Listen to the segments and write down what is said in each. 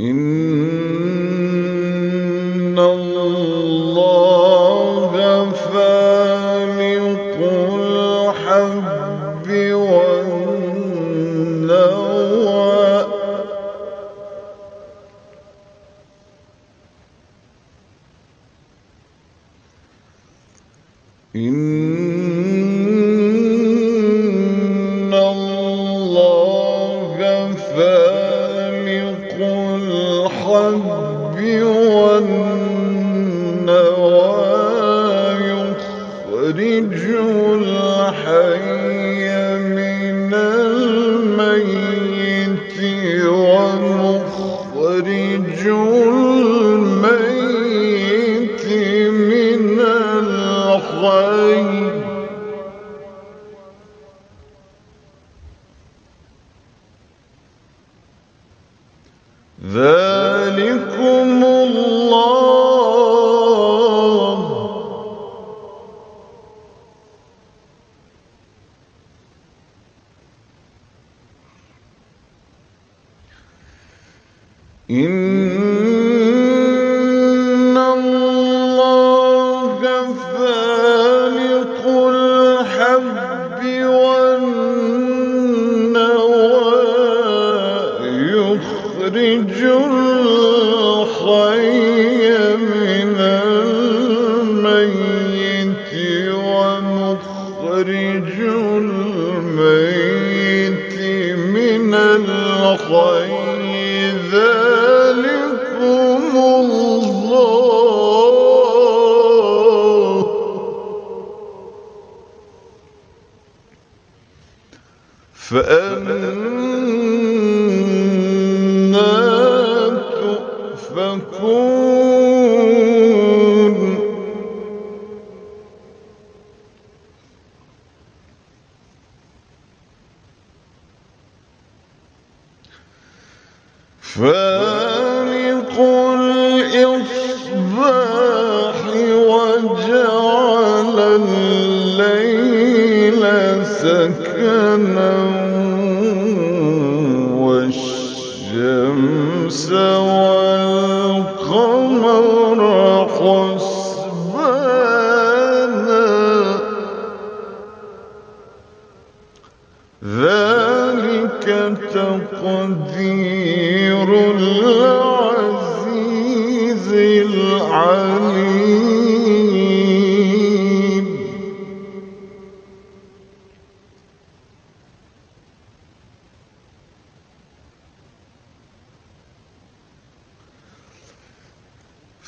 إن ذلكم الله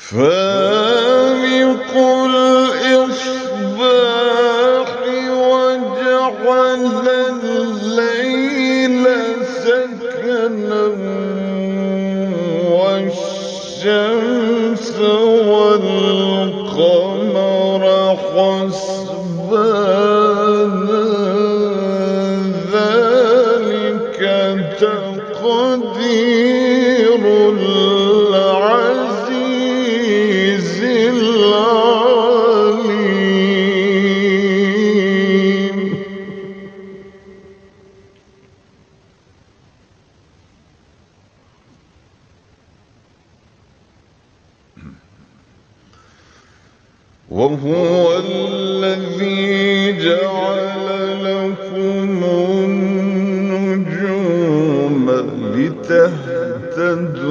فامق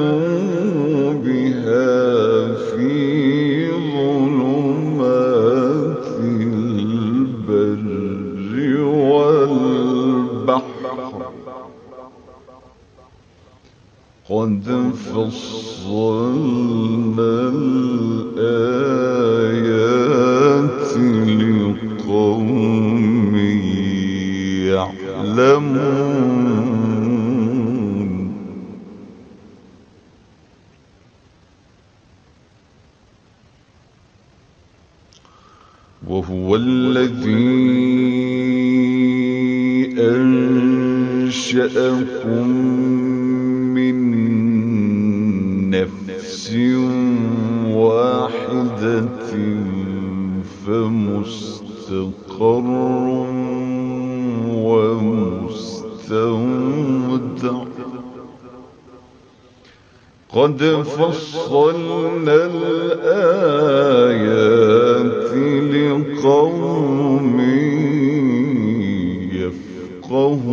ஆகும் وأدخلنا الآيات لقوم يفقهون.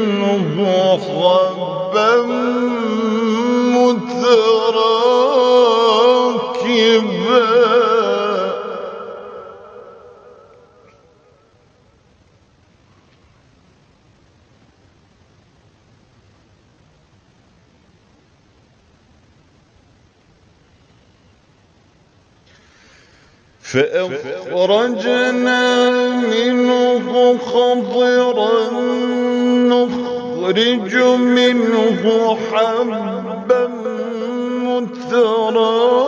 فأخرجنا منه خضرا نخرج منه حبا متراكبا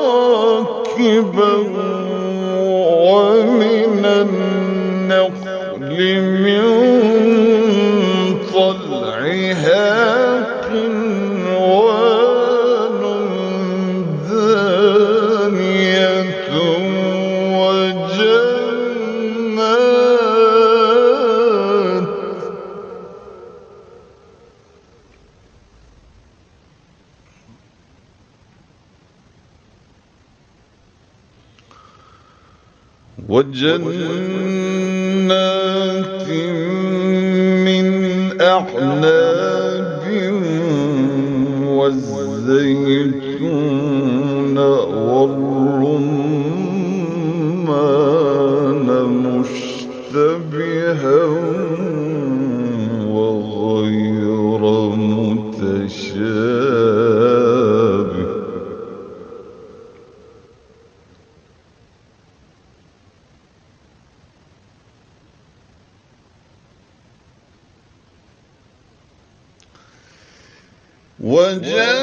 ومن النخل الجنة 我觉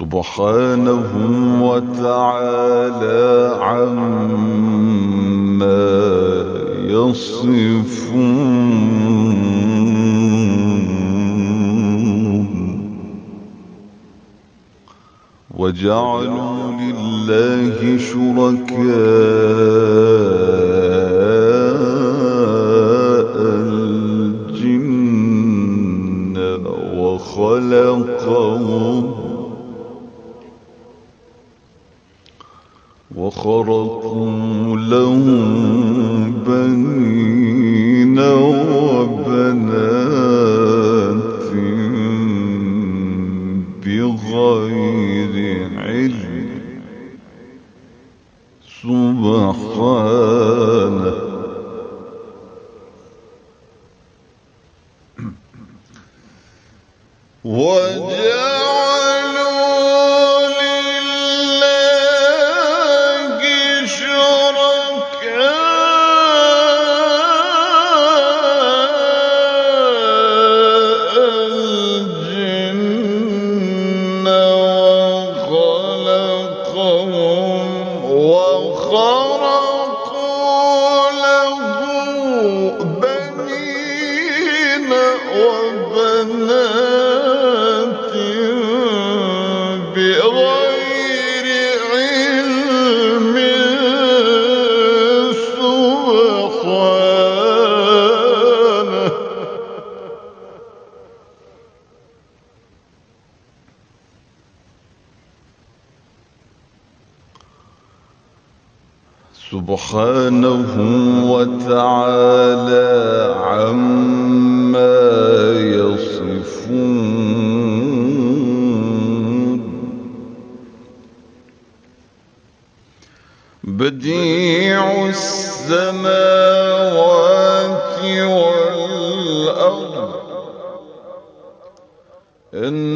سبحانه وتعالى عما يصفون. وجعلوا لله شركاء الجن وخلقهم خرقوا لهم بني سبحانه وتعالى عما يصفون. بديع السماوات والأرض. إن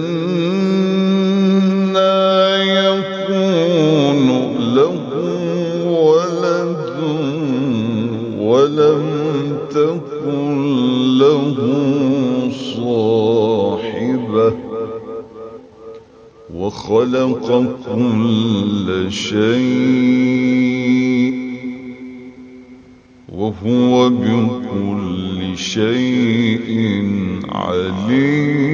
وخلق كل شيء وهو بكل شيء عليم.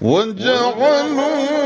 وجعلوا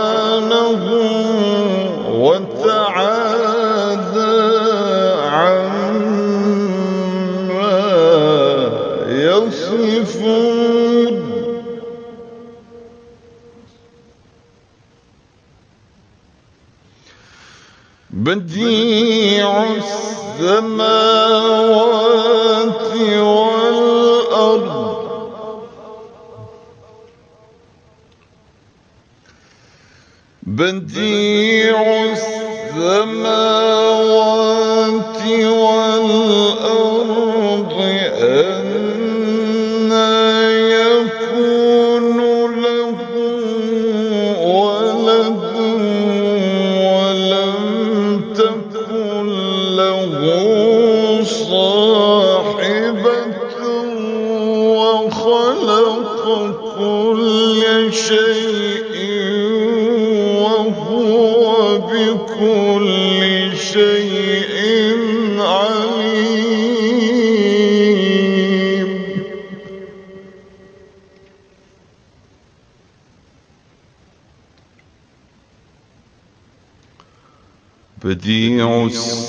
السماوات والأرض. بديع السماوات والأرض.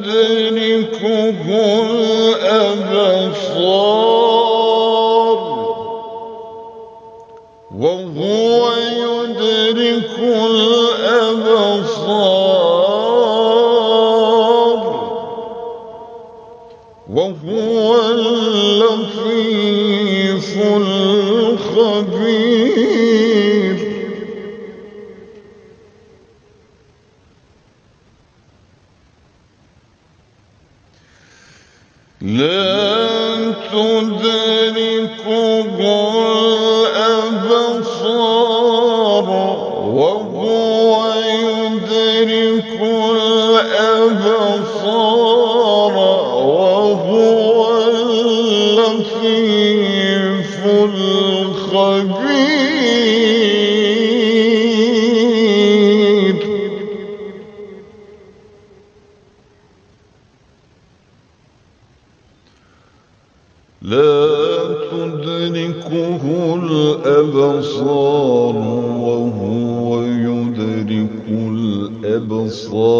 أبدا الأبصار وهو يدرك الأبصار.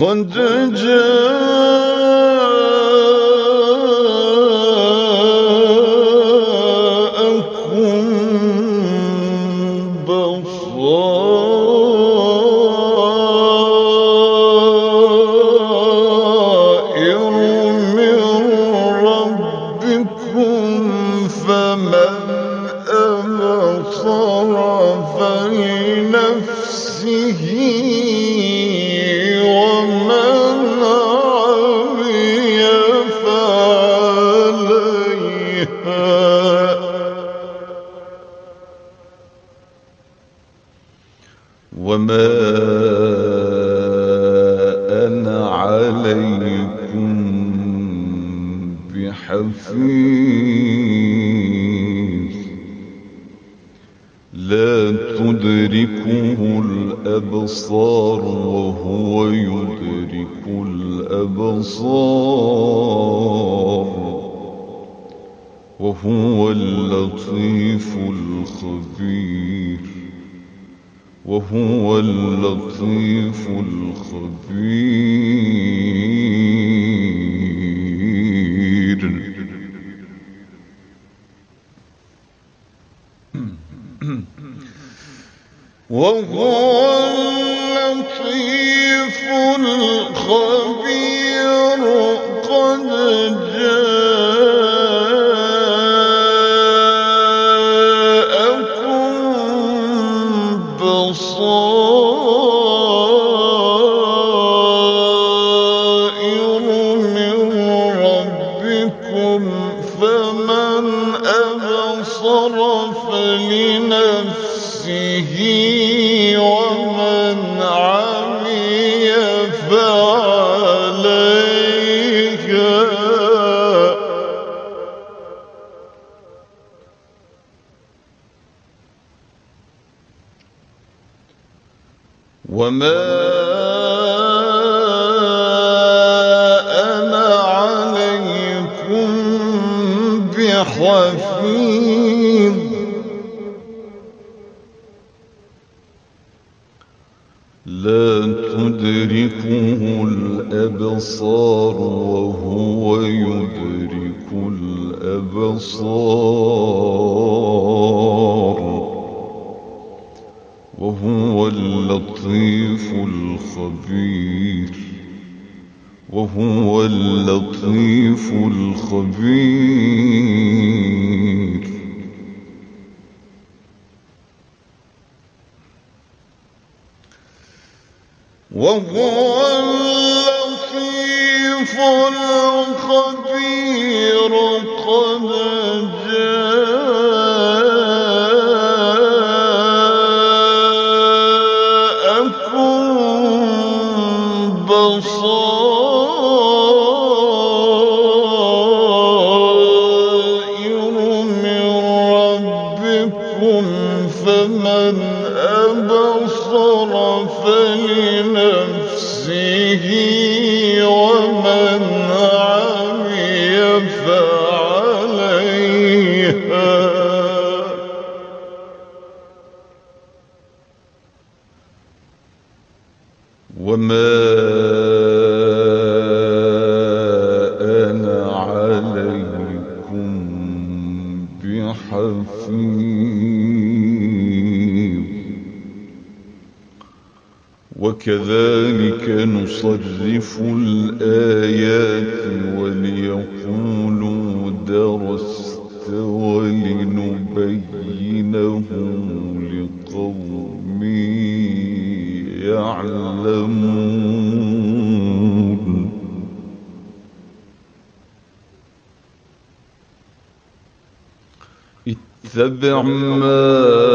Kunducu الأبصار وهو يدرك الأبصار وهو اللطيف الخبير وهو اللطيف الخبير. وهو وما وكذلك نصرف الآيات وليقولوا درست ولنبينه لقوم يعلمون. اتبع ما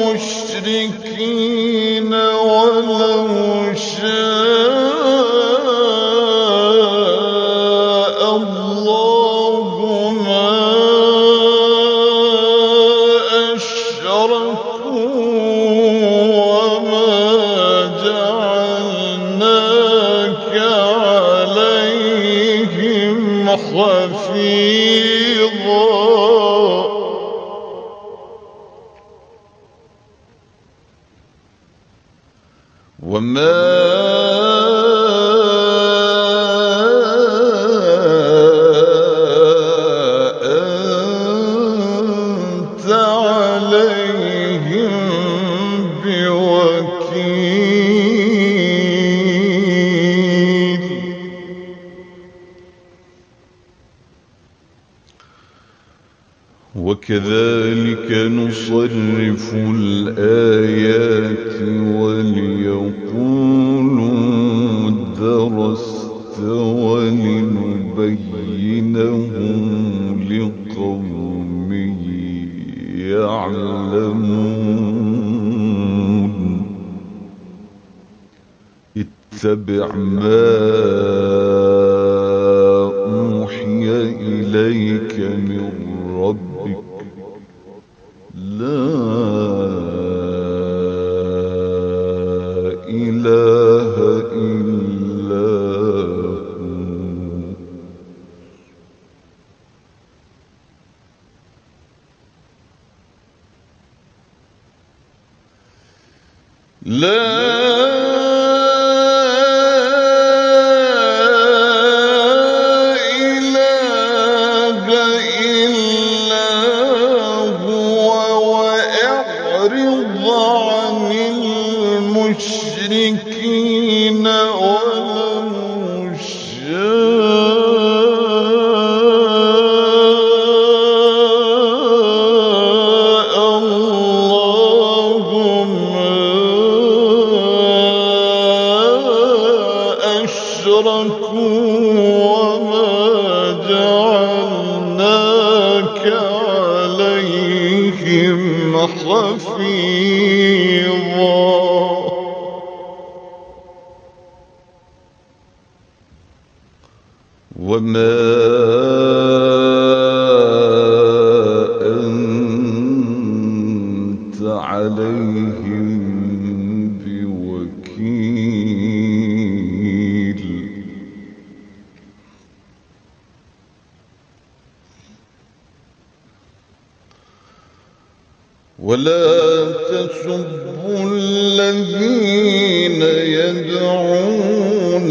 المشركين. نصرف الآيات وليقولوا درست ولنبينه لقوم يعلمون. اتبع ما المشركين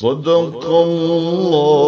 صدق الله.